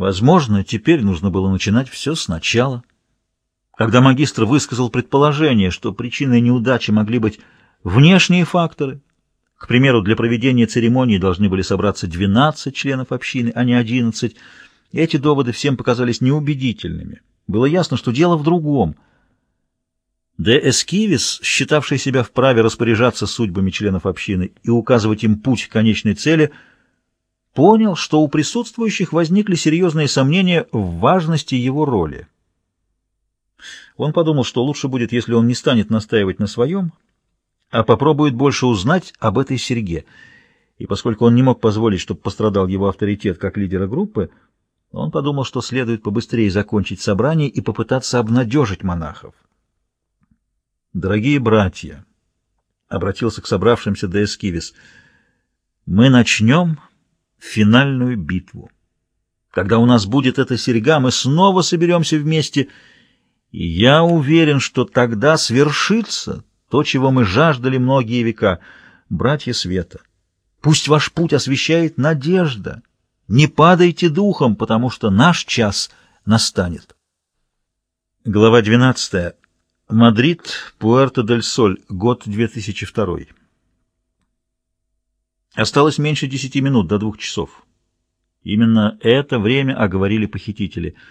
Возможно, теперь нужно было начинать все сначала. Когда магистр высказал предположение, что причиной неудачи могли быть внешние факторы, к примеру, для проведения церемонии должны были собраться 12 членов общины, а не 11, эти доводы всем показались неубедительными. Было ясно, что дело в другом. Де Эскивис, считавший себя вправе распоряжаться судьбами членов общины и указывать им путь к конечной цели, понял, что у присутствующих возникли серьезные сомнения в важности его роли. Он подумал, что лучше будет, если он не станет настаивать на своем, а попробует больше узнать об этой серьге. И поскольку он не мог позволить, чтобы пострадал его авторитет как лидера группы, он подумал, что следует побыстрее закончить собрание и попытаться обнадежить монахов. «Дорогие братья», — обратился к собравшимся Деэскивис, — «мы начнем финальную битву. Когда у нас будет эта серьга, мы снова соберемся вместе — и я уверен, что тогда свершится то, чего мы жаждали многие века, братья света. Пусть ваш путь освещает надежда. Не падайте духом, потому что наш час настанет. Глава 12. Мадрид, Пуэрто-дель-Соль, год 2002. Осталось меньше десяти минут до двух часов. Именно это время оговорили похитители —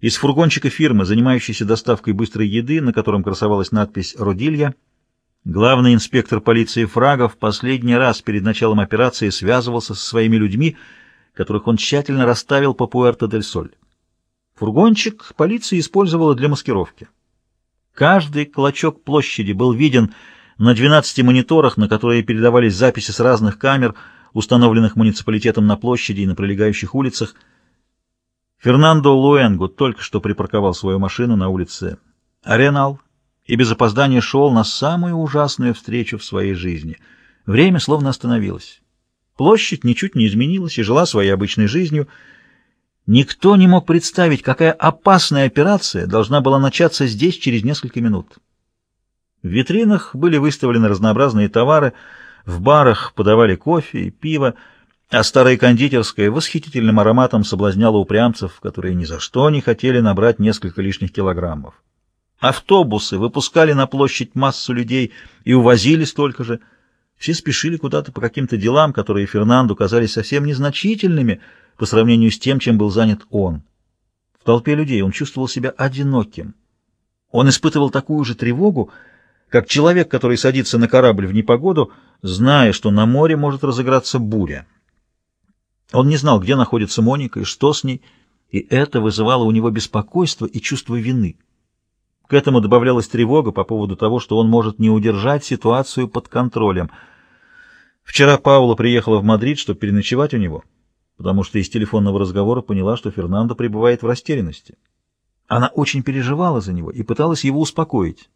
из фургончика фирмы, занимающейся доставкой быстрой еды, на котором красовалась надпись «Родилья», главный инспектор полиции Фрагов последний раз перед началом операции связывался со своими людьми, которых он тщательно расставил по Пуэрто-дель-Соль. Фургончик полиция использовала для маскировки. Каждый клочок площади был виден на 12 мониторах, на которые передавались записи с разных камер, установленных муниципалитетом на площади и на прилегающих улицах – Фернандо Луэнго только что припарковал свою машину на улице Аренал и без опоздания шел на самую ужасную встречу в своей жизни. Время словно остановилось. Площадь ничуть не изменилась и жила своей обычной жизнью. Никто не мог представить, какая опасная операция должна была начаться здесь через несколько минут. В витринах были выставлены разнообразные товары, в барах подавали кофе и пиво, а старая кондитерская восхитительным ароматом соблазняла упрямцев, которые ни за что не хотели набрать несколько лишних килограммов. Автобусы выпускали на площадь массу людей и увозили столько же. Все спешили куда-то по каким-то делам, которые Фернанду казались совсем незначительными по сравнению с тем, чем был занят он. В толпе людей он чувствовал себя одиноким. Он испытывал такую же тревогу, как человек, который садится на корабль в непогоду, зная, что на море может разыграться буря. Он не знал, где находится Моника и что с ней, и это вызывало у него беспокойство и чувство вины. К этому добавлялась тревога по поводу того, что он может не удержать ситуацию под контролем. Вчера Паула приехала в Мадрид, чтобы переночевать у него, потому что из телефонного разговора поняла, что Фернандо пребывает в растерянности. Она очень переживала за него и пыталась его успокоить.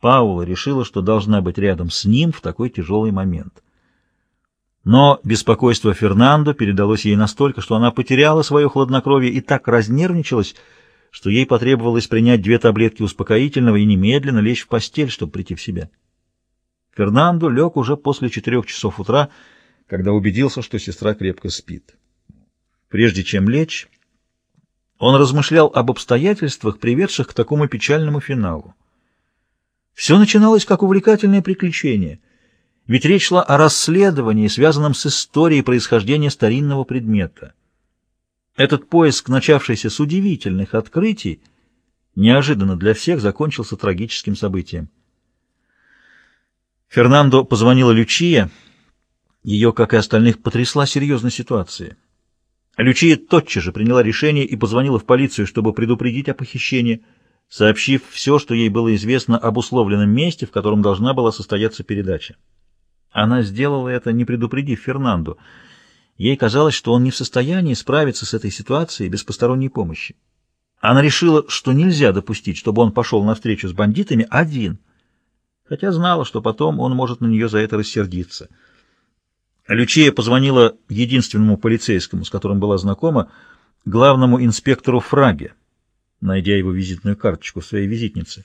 Паула решила, что должна быть рядом с ним в такой тяжелый момент. Но беспокойство Фернандо передалось ей настолько, что она потеряла свое хладнокровие и так разнервничалась, что ей потребовалось принять две таблетки успокоительного и немедленно лечь в постель, чтобы прийти в себя. Фернандо лег уже после четырех часов утра, когда убедился, что сестра крепко спит. Прежде чем лечь, он размышлял об обстоятельствах, приведших к такому печальному финалу. Все начиналось как увлекательное приключение — ведь речь шла о расследовании, связанном с историей происхождения старинного предмета. Этот поиск, начавшийся с удивительных открытий, неожиданно для всех закончился трагическим событием. Фернандо позвонила Лючия. Ее, как и остальных, потрясла серьезная ситуация. Лючия тотчас же приняла решение и позвонила в полицию, чтобы предупредить о похищении, сообщив все, что ей было известно об условленном месте, в котором должна была состояться передача. Она сделала это, не предупредив Фернанду. Ей казалось, что он не в состоянии справиться с этой ситуацией без посторонней помощи. Она решила, что нельзя допустить, чтобы он пошел навстречу с бандитами один, хотя знала, что потом он может на нее за это рассердиться. Лючия позвонила единственному полицейскому, с которым была знакома, главному инспектору Фраге, найдя его визитную карточку своей визитнице.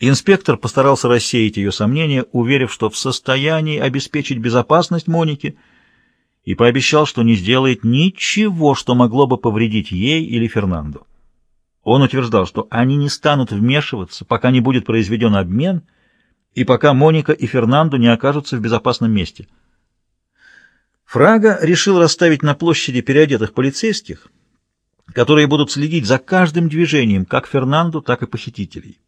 Инспектор постарался рассеять ее сомнения, уверив, что в состоянии обеспечить безопасность Моники и пообещал, что не сделает ничего, что могло бы повредить ей или Фернанду. Он утверждал, что они не станут вмешиваться, пока не будет произведен обмен и пока Моника и Фернандо не окажутся в безопасном месте. Фрага решил расставить на площади переодетых полицейских, которые будут следить за каждым движением, как Фернанду, так и похитителей.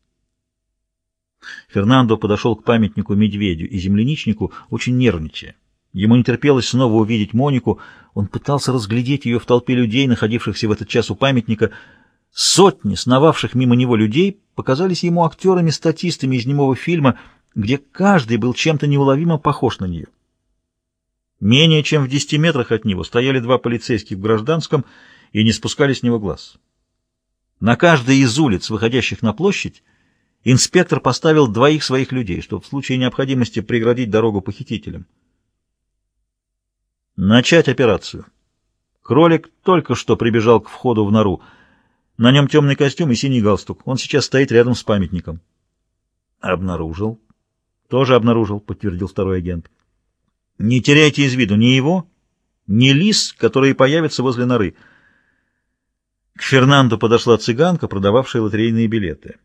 Фернандо подошел к памятнику медведю и земляничнику, очень нервничая. Ему не терпелось снова увидеть Монику. Он пытался разглядеть ее в толпе людей, находившихся в этот час у памятника. Сотни сновавших мимо него людей показались ему актерами-статистами из немого фильма, где каждый был чем-то неуловимо похож на нее. Менее чем в десяти метрах от него стояли два полицейских в гражданском и не спускали с него глаз. На каждой из улиц, выходящих на площадь, инспектор поставил двоих своих людей, чтобы в случае необходимости преградить дорогу похитителям. Начать операцию. Кролик только что прибежал к входу в нору. На нем темный костюм и синий галстук. Он сейчас стоит рядом с памятником. Обнаружил. Тоже обнаружил, подтвердил второй агент. Не теряйте из виду ни его, ни лис, которые появятся возле норы. К Фернандо подошла цыганка, продававшая лотерейные билеты.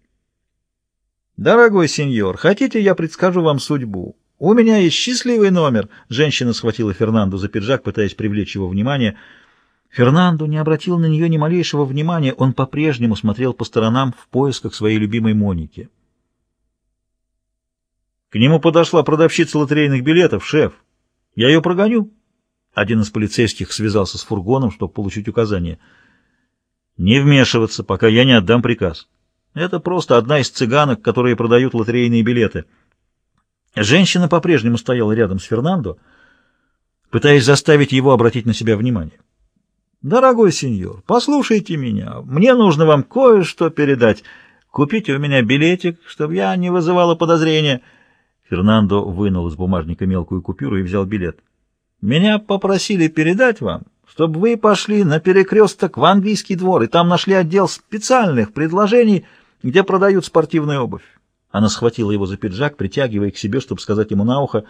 «Дорогой сеньор, хотите, я предскажу вам судьбу? У меня есть счастливый номер!» Женщина схватила Фернандо за пиджак, пытаясь привлечь его внимание. Фернандо не обратил на нее ни малейшего внимания, он по-прежнему смотрел по сторонам в поисках своей любимой Моники. К нему подошла продавщица лотерейных билетов, шеф. Я ее прогоню. Один из полицейских связался с фургоном, чтобы получить указание. Не вмешиваться, пока я не отдам приказ. Это просто одна из цыганок, которые продают лотерейные билеты. Женщина по-прежнему стояла рядом с Фернандо, пытаясь заставить его обратить на себя внимание. «Дорогой сеньор, послушайте меня. Мне нужно вам кое-что передать. Купите у меня билетик, чтобы я не вызывала подозрения». Фернандо вынул из бумажника мелкую купюру и взял билет. «Меня попросили передать вам, чтобы вы пошли на перекресток в английский двор, и там нашли отдел специальных предложений, где продают спортивную обувь». Она схватила его за пиджак, притягивая к себе, чтобы сказать ему на ухо,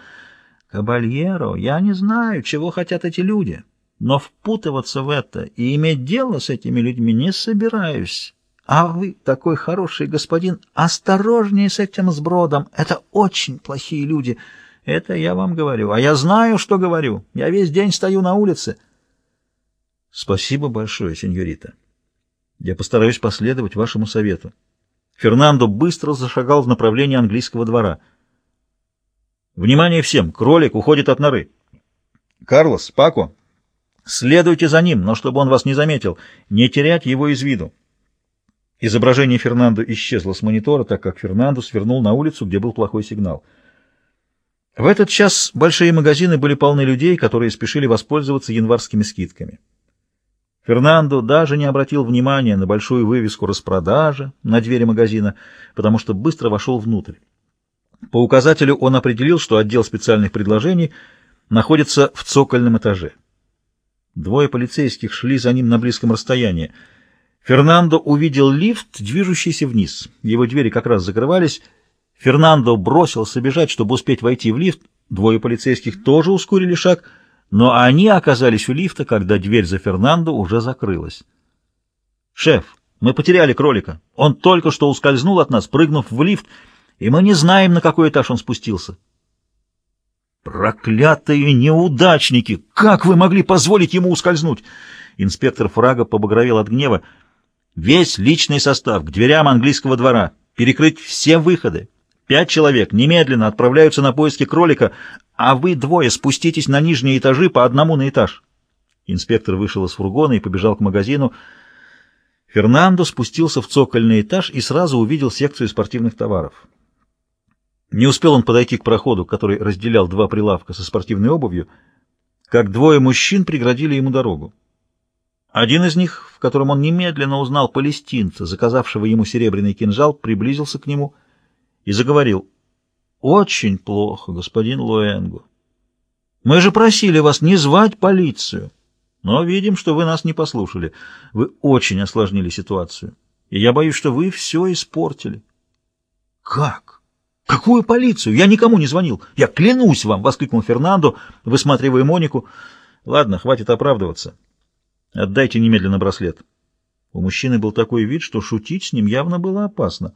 «Кабальеро, я не знаю, чего хотят эти люди, но впутываться в это и иметь дело с этими людьми не собираюсь». А вы, такой хороший господин, осторожнее с этим сбродом. Это очень плохие люди. Это я вам говорю. А я знаю, что говорю. Я весь день стою на улице. Спасибо большое, сеньорита. Я постараюсь последовать вашему совету. Фернандо быстро зашагал в направлении английского двора. Внимание всем! Кролик уходит от норы. Карлос, Пако, следуйте за ним, но чтобы он вас не заметил, не терять его из виду. Изображение Фернандо исчезло с монитора, так как Фернандо свернул на улицу, где был плохой сигнал. В этот час большие магазины были полны людей, которые спешили воспользоваться январскими скидками. Фернандо даже не обратил внимания на большую вывеску распродажа на двери магазина, потому что быстро вошел внутрь. По указателю он определил, что отдел специальных предложений находится в цокольном этаже. Двое полицейских шли за ним на близком расстоянии — Фернандо увидел лифт, движущийся вниз. Его двери как раз закрывались. Фернандо бросился бежать, чтобы успеть войти в лифт. Двое полицейских тоже ускорили шаг, но они оказались у лифта, когда дверь за Фернандо уже закрылась. «Шеф, мы потеряли кролика. Он только что ускользнул от нас, прыгнув в лифт, и мы не знаем, на какой этаж он спустился». «Проклятые неудачники! Как вы могли позволить ему ускользнуть?» Инспектор Фрага побагровел от гнева. Весь личный состав к дверям английского двора. Перекрыть все выходы. Пять человек немедленно отправляются на поиски кролика, а вы двое спуститесь на нижние этажи по одному на этаж. Инспектор вышел из фургона и побежал к магазину. Фернандо спустился в цокольный этаж и сразу увидел секцию спортивных товаров. Не успел он подойти к проходу, который разделял два прилавка со спортивной обувью, как двое мужчин преградили ему дорогу. Один из них, в котором он немедленно узнал палестинца, заказавшего ему серебряный кинжал, приблизился к нему и заговорил. «Очень плохо, господин Луэнгу. Мы же просили вас не звать полицию, но видим, что вы нас не послушали. Вы очень осложнили ситуацию, и я боюсь, что вы все испортили». «Как? Какую полицию? Я никому не звонил. Я клянусь вам!» — воскликнул Фернандо, высматривая Монику. Ладно, хватит оправдываться. Отдайте немедленно браслет. У мужчины был такой вид, что шутить с ним явно было опасно.